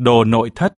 đồ nội thất.